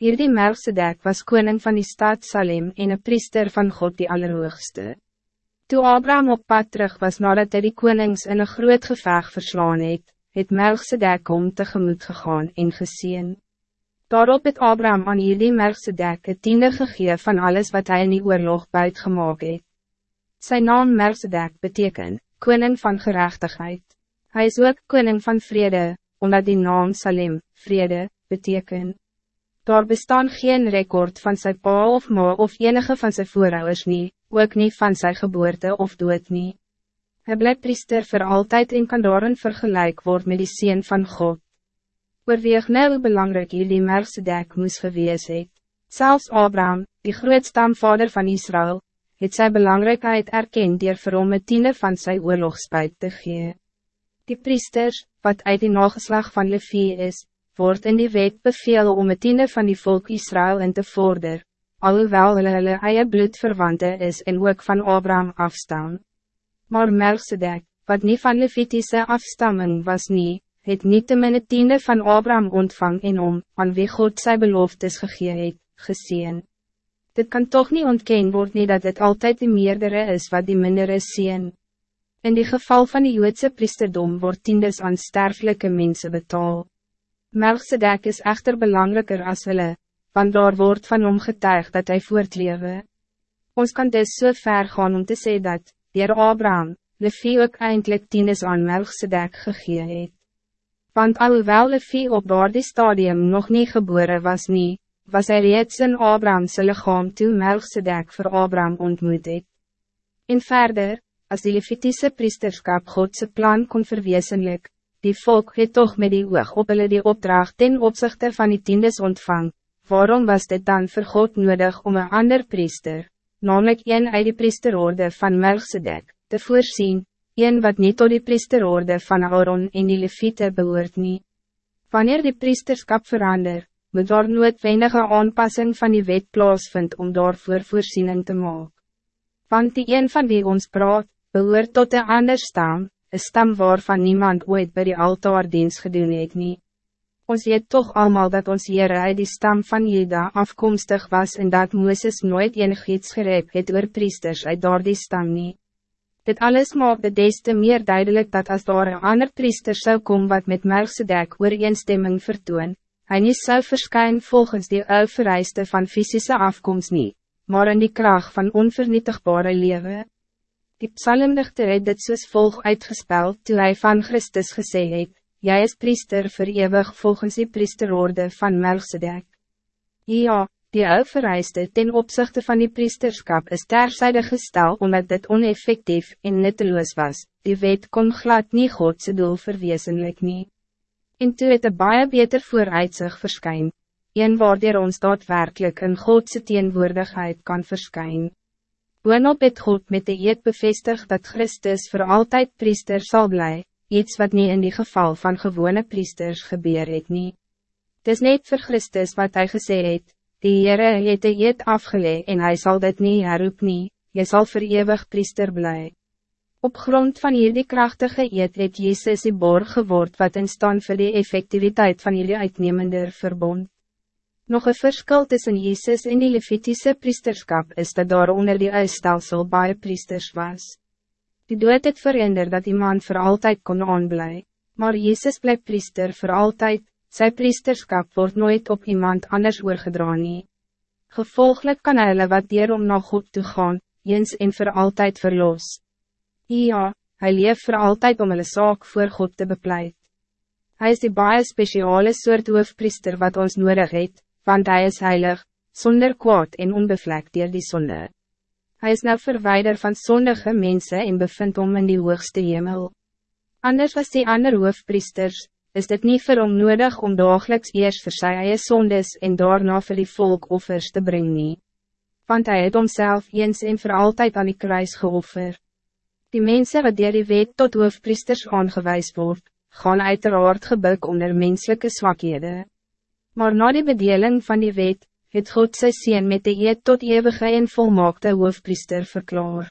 Hierdie Melchizedek was koning van die stad Salem en een priester van God die Allerhoogste. Toen Abraham op pad terug was nadat hij die konings in een groot geveg verslaan het, het Melchizedek om tegemoet gegaan en gezien. Daarop het Abraham aan hierdie Melchizedek het tiende gegee van alles wat hij in die oorlog buitgemaak het. Zijn naam Melchizedek betekent, koning van gerechtigheid. Hij is ook koning van vrede, omdat die naam Salem, vrede, betekent. Daar bestaan geen record van zijn pa of ma of enige van zijn voorouders niet, ook niet van zijn geboorte of dood niet. Hij blijft priester voor altijd en kan daarin vergelijk worden met die sien van God. Oorweeg nou hoe belangrijk jullie Melchizedek moes gewees het. Zelfs Abraham, die grootstamvader van Israël, het sy belangrijkheid erkend door vir hom tiende van zijn oorlogspuit te gee. Die priesters, wat uit die nageslag van Levi is, wordt in die wet beveel om het tiende van die volk Israël in te vorder, alhoewel hulle hulle eie bloedverwante is en ook van Abraham afstaan. Maar Melchizedek, wat niet van Levitische afstamming was nie, het niet te min het tiende van Abraham ontvang en om, aan wie God sy beloftes gegee het, gezien. Dit kan toch niet ontken worden nie dat het altijd de meerdere is wat die mindere zien. In die geval van die Joodse priesterdom wordt tiendes aan sterfelijke mensen betaald. Melchizedek is echter belangrijker als hulle, want daar wordt van hom getuig dat hij voortlewe. Ons kan dus so ver gaan om te zeggen dat, dier Abraham, Levi ook eindelijk tienis aan Melchizedek gegee het. Want alhoewel Levi op die stadium nog niet geboren was nie, was hij reeds in Abrahamse lichaam toe Melchizedek voor Abraham ontmoet het. En verder, als die Levitische priesterskap Godse plan kon verwezenlijk, die volk het toch met die oog op hulle die opdracht ten opzichte van die tiendes ontvang, waarom was dit dan voor God nodig om een ander priester, namelijk een uit die priesterorde van Melchizedek, te voorzien, een wat niet tot die priesterorde van Aaron en die Levite behoort nie. Wanneer die priesterskap verander, moet daar noodwendige aanpassing van die wet plaasvind om daarvoor voorziening te maken. Want die een van wie ons praat, behoort tot een ander stam, een stam waarvan niemand ooit bij die altaardienst gedoen het nie. Ons weet toch allemaal dat ons Heere uit die stam van Juda afkomstig was en dat Mooses nooit enig iets gereep het oor priesters uit door die stam nie. Dit alles maakt het des te meer duidelijk dat als daar een ander priester zou komen wat met Melchizedek ooreenstemming vertoon, hij niet zou verschijnen volgens die vereiste van fysische afkomst niet, maar in die kracht van onvernietigbare leven. Die psalmdichter het dit soos volg uitgespeld toe hy van Christus gesê het, Jy is priester vir eeuwig volgens die priesterorde van Melchizedek. Ja, die ou vereiste ten opzichte van die priesterskap is terzijde gestel omdat dit oneffectief en nutteloos was, die wet kon glad nie Godse doel verwezenlik nie. En toe het een baie beter vooruitzicht verskyn, een waardoor ons daadwerkelijk in Godse teenwoordigheid kan verschijnen. Boonop het God met de eed bevestigd dat Christus voor altijd priester zal blijven, iets wat niet in die geval van gewone priesters gebeur het nie. Het is niet voor Christus wat hij gesê het, die Heere het de eed afgeleid en hij zal dit niet herroep nie, jy sal voor eeuwig priester blij. Op grond van hierdie krachtige eed het Jezus die borg geword wat in stand vir die effectiviteit van jullie uitnemender verbond. Nog een verschil tussen Jezus en die Levitische priesterschap is dat daar onder die uitstelsel baie priesters was. Die dood het verander dat iemand voor altijd kon aanblij, maar Jezus blijft priester voor altijd, zijn priesterschap wordt nooit op iemand anders oorgedaan nie. Gevolgelijk kan hulle wat dier om na God te gaan, eens en voor altijd verlos. Ja, hij leeft voor altijd om hulle saak voor God te bepleit. Hij is die baie speciale soort hoofpriester wat ons nodig heeft, want hij is heilig, zonder kwaad en onbevlekt dier die zonde. Hij is nou verwijder van zondige mensen en bevindt om in die hoogste hemel. Anders was die ander hoofpriesters, is dit niet vir hom nodig om dagelijks eerst vir sy eie sondes en daarna vir die volk offers te brengen. nie. Want hij het homself eens en voor altijd aan die kruis geoffer. Die mensen wat dier die wet tot hoofpriesters aangewijs word, gaan uiteraard gebuk onder menselijke zwakhede. Maar na die bedeling van die wet, het God sy sien met de eed tot eeuwige en volmaakte hoofpriester verklaar.